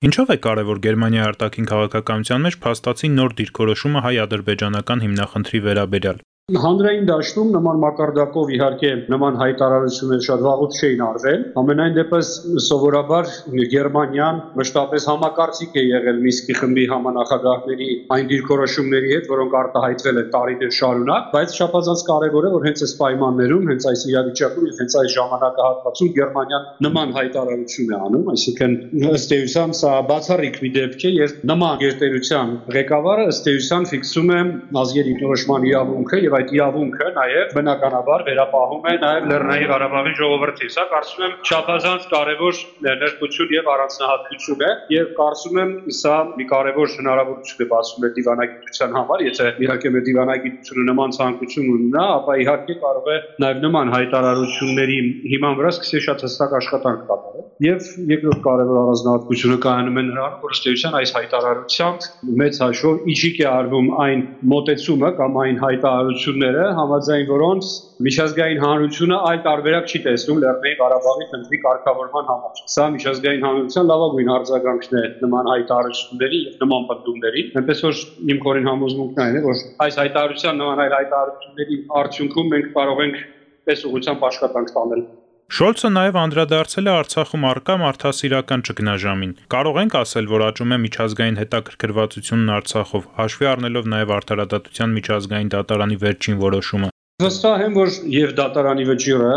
Ինչով է կարևոր Գերմանիայի արտաքին քաղաքականության մեջ փաստացի նոր դիրքորոշումը հայ-ադրբեջանական հիմնախնդրի վերաբերյալ։ Հանրային դաշտում նման մակարդակով իհարկե նման հայտարարություններ շատ վաղուց չէին արվել։ Ամենայն դեպս սովորաբար Գերմանիան մշտապես համակարծիք է եղել Միսկի խմբի համանախագահների այն դիրքորոշումների հետ, որոնք արտահայտվել են տարիներ շարունակ, բայց շապազանց կարևոր է, որ հենց այս պայմաններում, հենց այս իրավիճակում եւ հենց այս ժամանակահատվածում Գերմանիան նման հայտարարություն է անում, այսինքն ըստ էության սա բացառիկ մի դեպք է եւ նման գերտերության ղեկավարը ըստ էության ֆիքսում է ազգերի ինքնորոշման իրավունքը եւ այդ իրավունքը նաև բնականաբար վերապահում է նաև Լեռնային Ղարաբաղի ժողովրդի։ Սա կարծում եմ չափազանց կարևոր ներկություն եւ առանձնահատկություն է եւ կարծում եմ սա մի կարևոր հնարավորություն է բացում մեր դիվանագիտության համար, եթե իհարկե մեր դիվանագիտությունը նման ցանկություն ունենա, ապա իհարկե կարող է նաև նման հայտարարությունների հիման վրա սկսել շատ հստակ աշխատանք կատարել։ Եվ երկրորդ կարևոր առանձնահատկությունը կայանում է նրանում, որ ըստ էության այս հայտարարությամբ մեծ հաշվով իջիկ է արվում այն մոտեցումը կամ այն հայտարարությունը ընկերությունները, համաձայն որոնց միջազգային հանրությունը այլ տարբերակ չի տեսնում Լեռնային Ղարաբաղի քննի կարգավորման համար։ Սա միջազգային հանրության լավագույն արձագանքն է նման հայտարարությունների եւ նման պատումների։ Այնպես որ իմ կորին համոզմունքն այն է, որ այս հայտարարության նման այլ հայտարարությունների արդյունքում մենք կարող ենք պես ուղղությամբ աշխատանք տանել։ Շոլցը նաև անդրադարձել է Արցախում արկա մարդասիրական ճգնաժամին։ Կարող ենք ասել, որ աճում է միջազգային հետաքրքրվածությունն Արցախով, հաշվի առնելով նաև արդարադատության միջազգային դատարանի վերջին որոշումը։ Վստահ եմ, որ եւ դատարանի վճիռը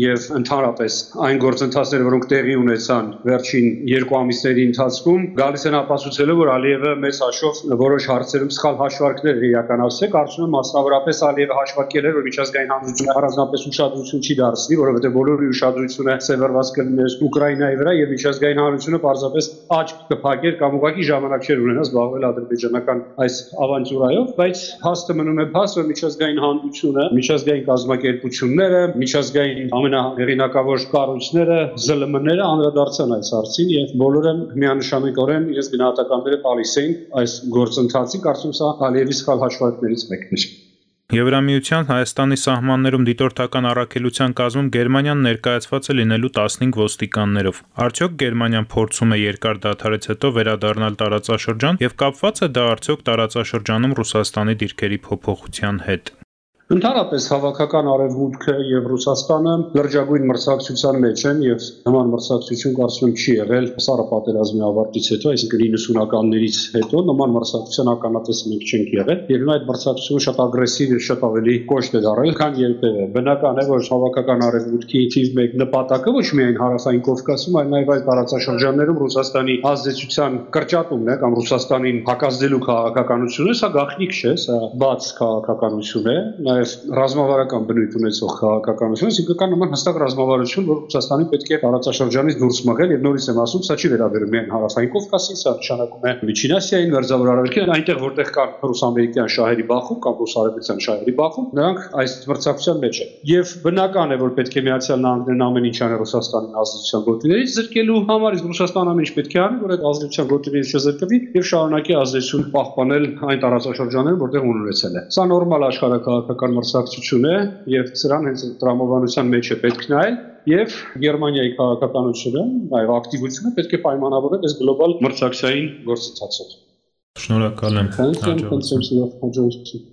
եւ ընդհանրապես այն գործընթացները, որոնք տեղի ունեցան վերջին երկու ամիսների ընթացքում, գալիս են ապացուցելու, որ Ալիևը մեծ հաշվով որոշ հարցերում սխալ հաշվարկներ իրականացրել, կարծում եմ մասնավորապես Ալիևը հաշվարկել էր, որ միջազգային հանրությունը առանձնապես ուշադրություն չի դարձնի, որովհետեւ բոլորի ուշադրությունը սևեռված կլիներ Ուկրաինայի վրա եւ միջազգային հանրությունը պարզապես աչք կփակեր կամ ուղղակի ժամանակ չէր ունենա զբաղվել ադրբեջանական այս ավանտյուրայով, բայց փաստը մնում է փաստ, որ միջազգային հանրությունը միջազգային կազմակերպությունները, միջազգային ամենահեղինակավոր կառույցները, ԶԼՄ-ները անդրադարձան այս հարցին եւ բոլորը միանշանիկորեն ես գնահատականները տալիս էին այս գործընթացի, կարծում սա Ալիևի սխալ հաշվարկներից մեկն է։ Եվրամիության Հայաստանի սահմաններում դիտորդական առաքելության կազմում Գերմանիան ներկայացված է լինելու 15 ոստիկաններով։ Արդյոք Գերմանիան փորձում է երկար դադարից հետո վերադառնալ տարածաշրջան եւ կապված է դա արդյոք տարածաշրջանում Ռուսաստանի դիրքերի փոփոխության հետ։ Ընդհանրապես հավաքական արևմուտքը եւ Ռուսաստանը լրջագույն մրցակցության մեջ են եւ նման մրցակցություն կարծում չի եղել սառը պատերազմի ավարտից հետո, այսինքն 90-ականներից հետո նման մրցակցության ականատես մենք չենք եղել եւ հիմա այդ մրցակցությունը շատ ագրեսիվ եւ շատ ավելի կոշտ է դարել, քան երբևէ։ Բնական է, որ հավաքական արևմուտքի թիվ 1 նպատակը ոչ միայն հարավային Կովկասում, այլ նաեւ այլ տարածաշրջաններում Ռուսաստանի ազդեցության կրճատումն է կամ Ռուսաստանին հակազդելու քաղաքականությունը, սա գաղտնիք չէ, սա բաց քաղաքականություն է, նաև ռազմավարական բնույթ ունեցող քաղաքականություն, այսինքն կա նման հստակ ռազմավարություն, որ Ռուսաստանի պետք է տարածաշրջանից դուրս մղել եւ նորից եմ ասում, սա չի վերաբերում միայն հարավային Կովկասին, սա նշանակում է Միջին Ասիային, Մերձավոր Արևելքին, այնտեղ որտեղ կան ռուս-ամերիկյան շահերի բախում կամ ռուս-արևելյան շահերի բախում, նրանք այս մրցակցության մեջ են։ Եվ բնական է, որ պետք է Միացյալ Նահանգներն ամեն ինչ անի Ռուսաստանի ազդեցության գոտիներից զրկելու համար, իսկ Ռուսաստանը ամեն ինչ պետք է անի, որ այդ ազդեցության գոտիներից չզրկվի եւ շարունակի ազդեցություն պահպանել այն տարածաշրջաններում, որտեղ ունեցել է։ Սա նորմալ աշխարհակաղակական քաղաքական մրցակցություն է եւ սրան հենց տրամաբանության մեջ է պետք նայել եւ Գերմանիայի քաղաքականությունը, այլ ակտիվությունը պետք է պայմանավորել այս գլոբալ մրցակցային գործընթացով։ Շնորհակալ եմ։ հաջողություն։